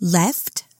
left